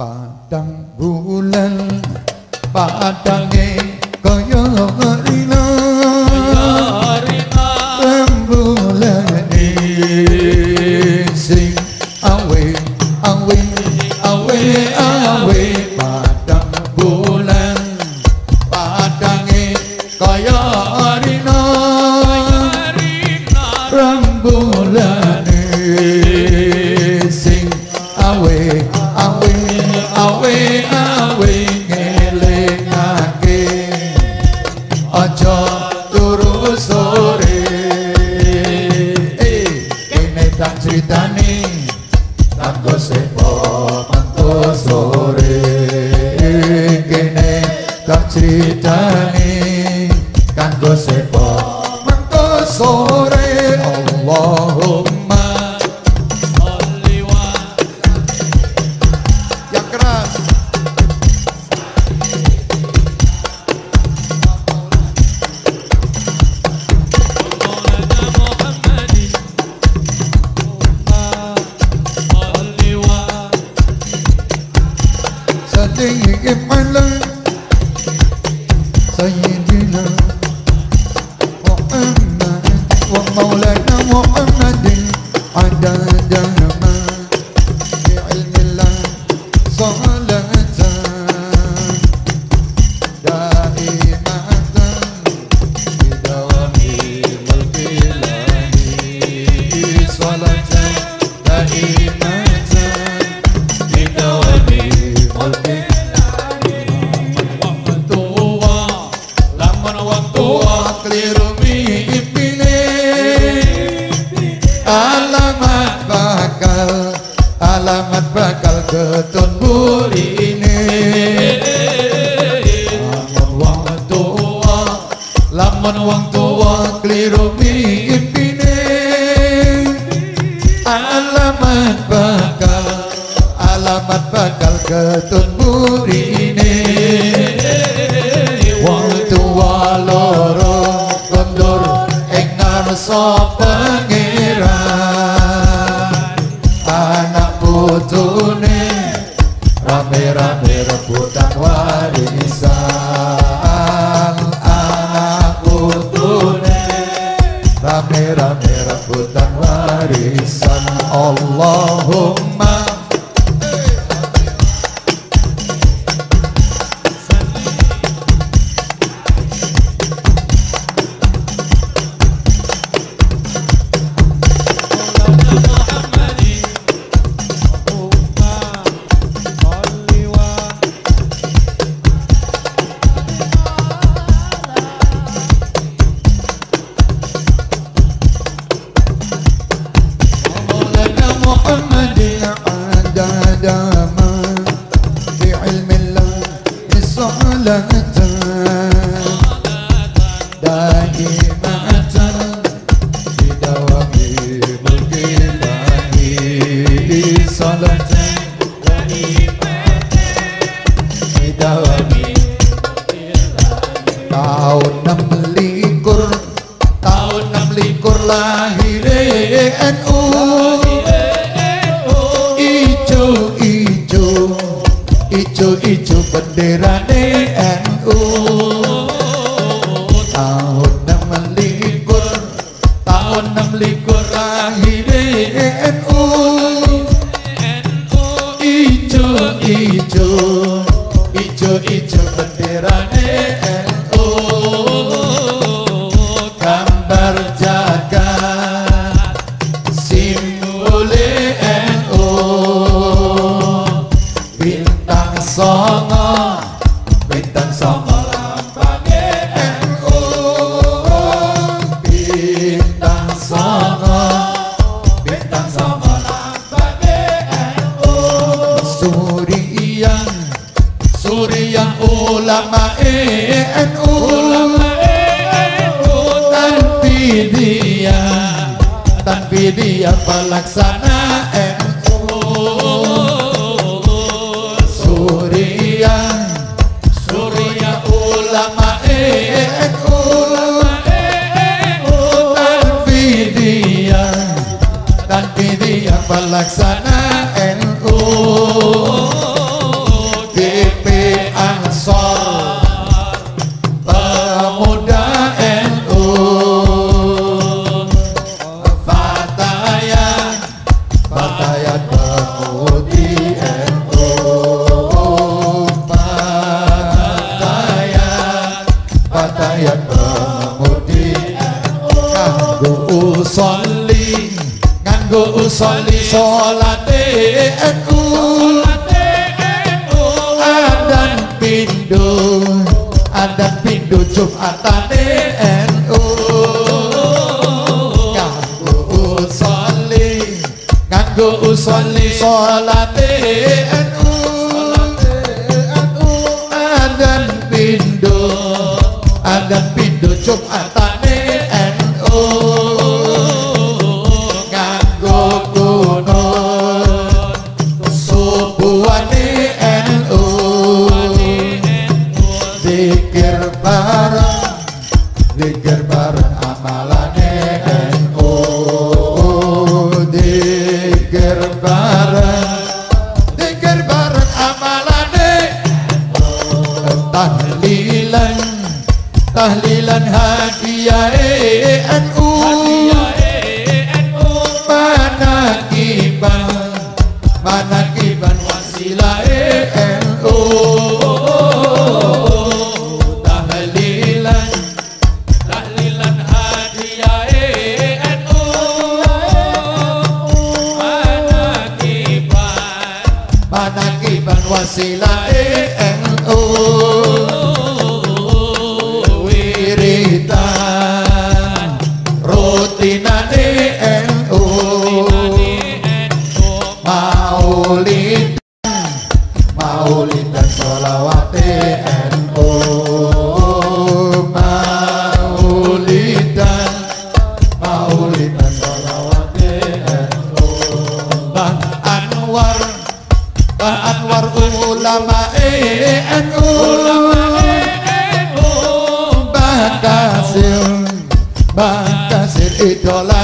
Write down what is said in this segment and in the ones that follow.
padang bulan padange kaya rina సీతనే alamat bakal alamat bakal ketun burine lamun wong tua lamun wong tua ijo ijo. Ijo bendera NU tahun enam likur tahun enam likur lahir NU ijo ijo. Ijo ijo bendera NU Surian ulama NU tanpi dia tanpi dia pelaksana NU Surian Surian ulama NU tanpi dia tanpi dia pelaksana hidayat pemudi nganggo usolli nganggo usolli salate NU adan pindo adan pindo Jumatane NU. Nganggo usolli nganggo usolli salate The job at. Maulid dan sholawate NU maulid dan maulid dan sholawate NU Bang Anwar Bang Anwar ulama NU Bang Kasir Bang Kasir idolane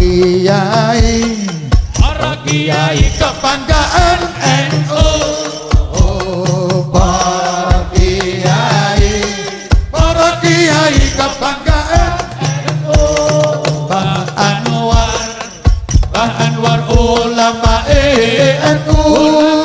kiai Para kiai kebanggaan NU Oh, para kiai para kiai kebanggaan NU Bang Anwar Bang Anwar ulama NU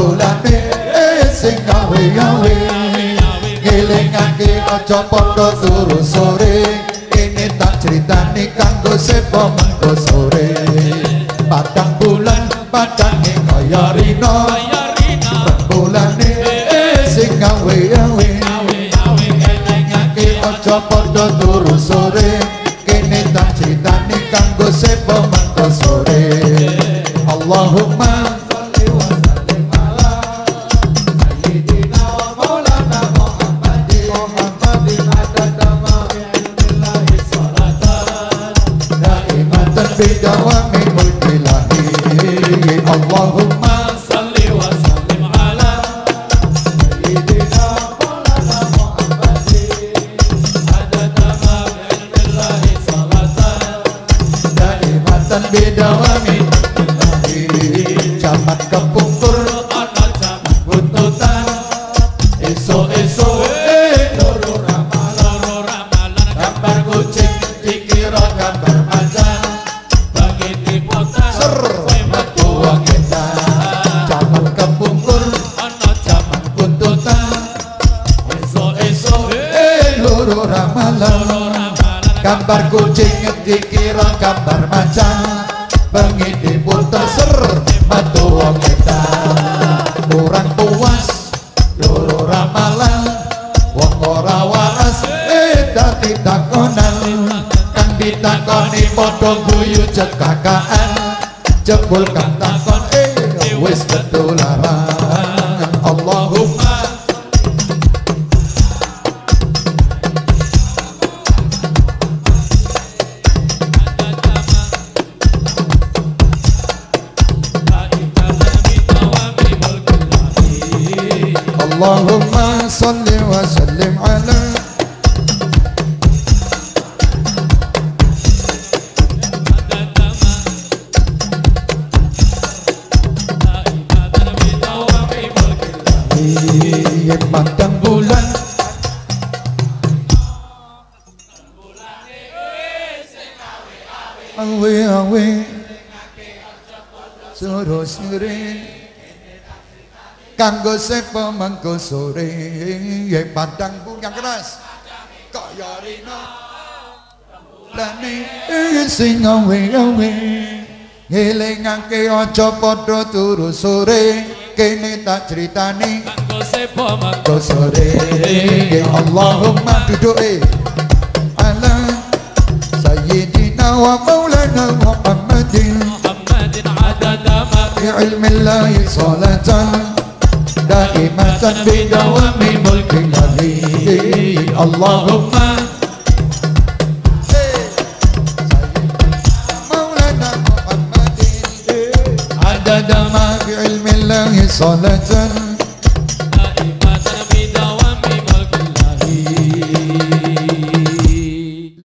Bulan padha turu sore. Ini tak critani kanggo sepo mengko sore. Padang bulan padange kaya rina bulane sing gawe gawe ngelingake aja aja padha turu sore gambar kucing dikira gambar macan bengi diputer ser metu wong kurang puas loro ramalan wong ora waras eh dadi takonan. Kang ditakoni padha guyu cekakaan jebul kang takon eh wis ketularan Allahumma اللهم صل وسلم على kanggo sing pemengku sore? Yen padang yang keras. Kaya rina. Lene eh, sing ngowe-ngowe ngelingake aja padha turu sore. Kene tak critani. Kanggo sepo mengko sore. Ya Allahumma duduke. Ala sayyidina wa maulana Muhammadin. Muhammadin adada ma fi ilmi Allah salatan. دائمة بدوام ملك الذي اللهم مولانا محمد. عدد ما بعلم الله صلاة.